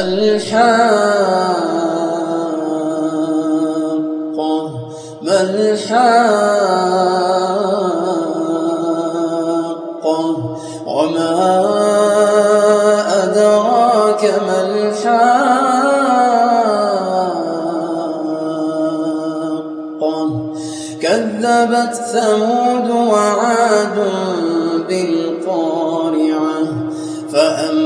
الحاقة ما الحاقة وما أدراك ما الحاقة كذبت ثمود وعاد بالقارعة فأما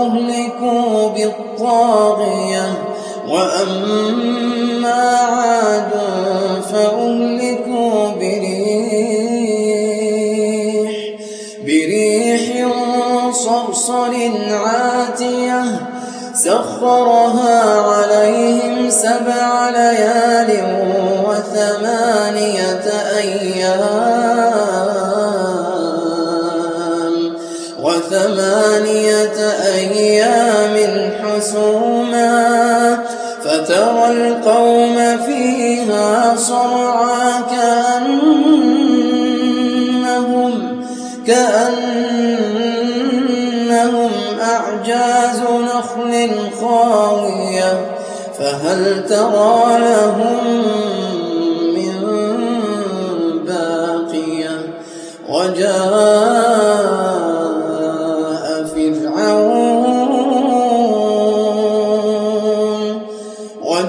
فأهلكوا بالطاغية وأما عاد فأهلكوا بريح بريح صرصر عاتية سخرها عليهم سبع ليال وثمانية أيام. أيام حسوما فترى القوم فيها صرعا كأنهم كأنهم أعجاز نخل خاوية فهل ترى لهم من باقية وجاء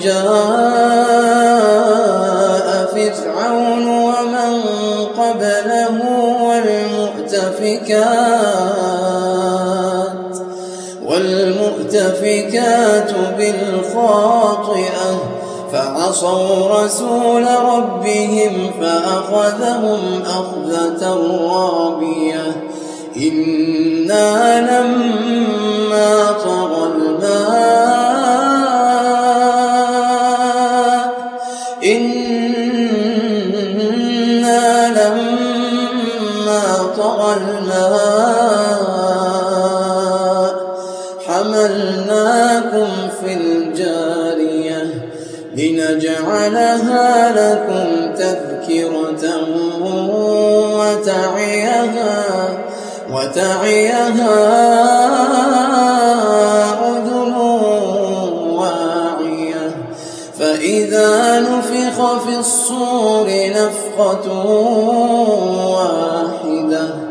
وجاء فرعون ومن قبله والمؤتفكات والمؤتفكات بالخاطئة فعصوا رسول ربهم فأخذهم أخذة رابية. إنا لما طغى الماء حملناكم في الجارية لنجعلها لكم تذكرة وتعيها وتعيها أذن واعية. فإذا نفخ في الصور نفخة واحدة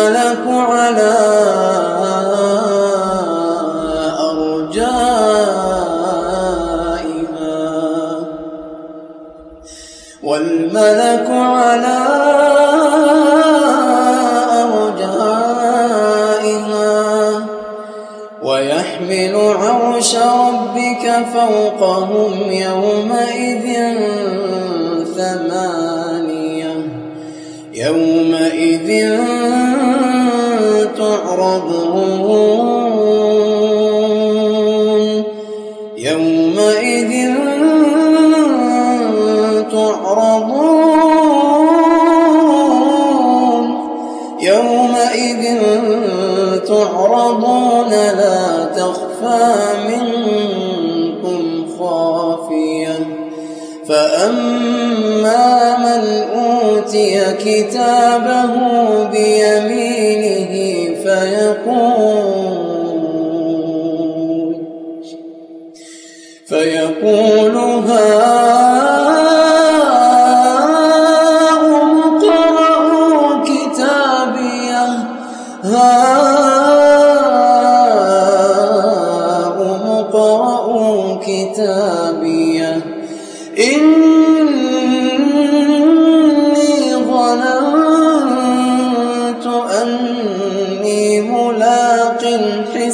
والملك على أرجائها والملك على أرجائها ويحمل عرش ربك فوقهم يومئذ ثمانية يومئذ تعرضون يومئذ تعرضون. يومئذ تعرضون. لا تخفى منكم خافية. فأما من أوتي كتابه بيمينه فيقول فيقول هاؤم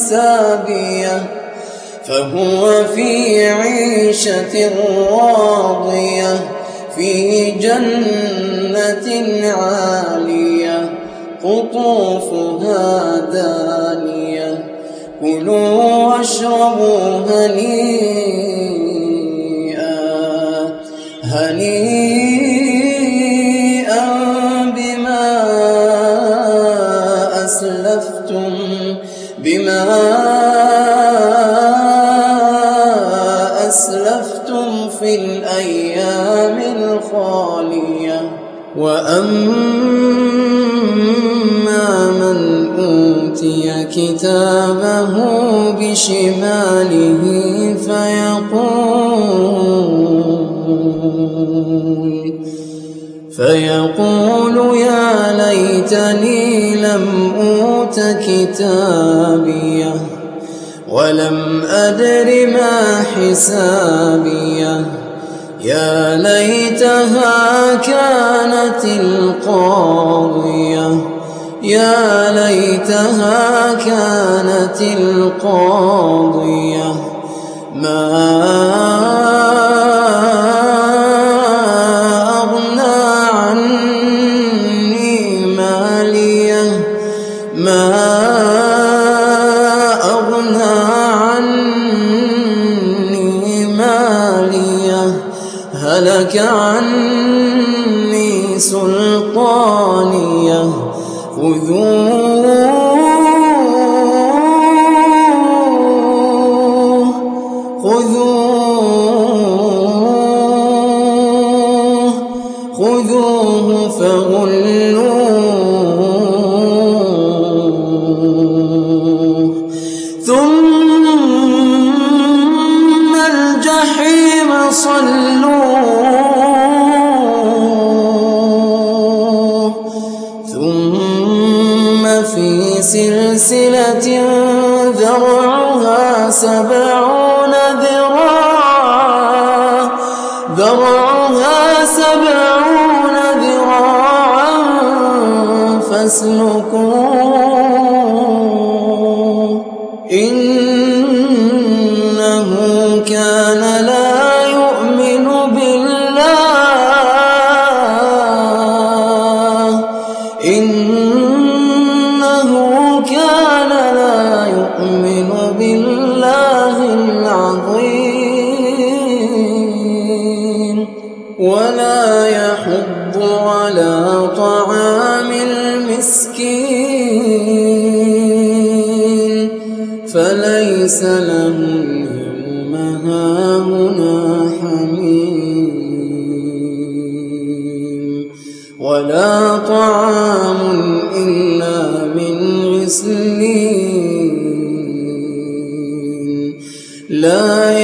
حسابية فهو في عيشة راضية في جنة عالية قطوفها دانية. كلوا واشربوا هنيئا هنيئا. الأيام الخالية. وأما من أوتي كتابه بشماله فيقول فيقول يا ليتني لم أوت كتابيه ولم أدر ما حسابيه يا ليتها كانت القاضية. يا ليتها كانت القاضية. ما عني سلطانيه خذوه خذوه خذوه فغلوه. ذرعها سبعون ذراعا فاسلكوه. فليس له اليوم هاهنا حميم ولا طعام إلا من غسلين. لا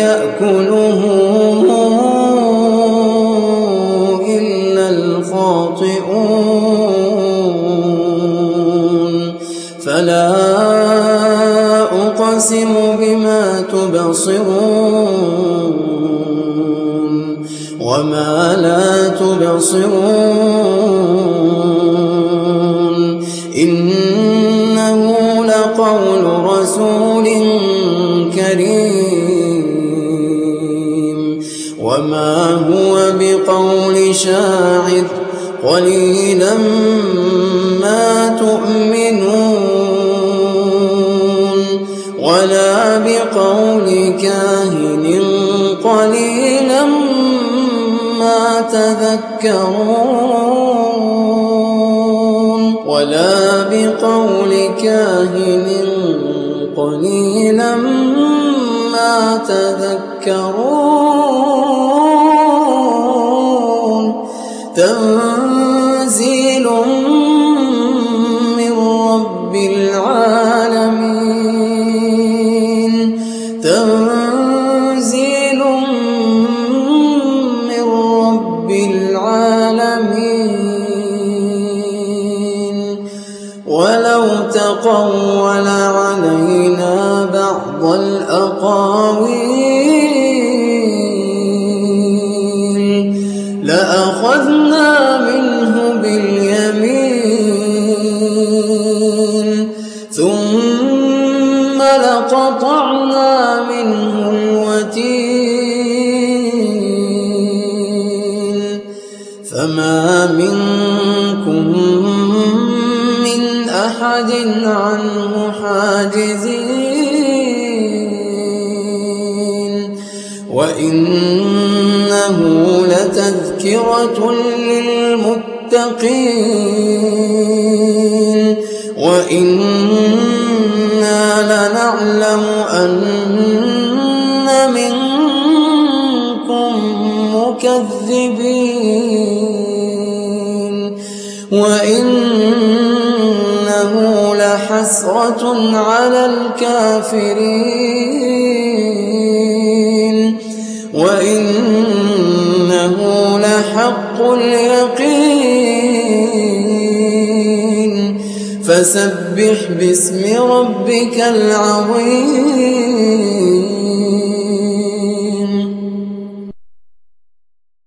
أقسم بما تبصرون وما لا تبصرون إنه لقول رسول كريم وما هو بقول شاعر قليلا ما تؤمنون بقول كاهن قليلا ما تذكرون ولا بقول كاهن قليلا ما تذكرون تنزيل من رب العالمين ولو تقول علينا بعض الأقاويل لأخذنا منه باليمين ثم لقطعنا منه الوتين فما منكم أحد عنه حاجزين. وإنه لتذكرة للمتقين. وإنا لنعلم أن منكم مكذبين. لحسرة على الكافرين. وإنه لحق اليقين. فسبح باسم ربك العظيم.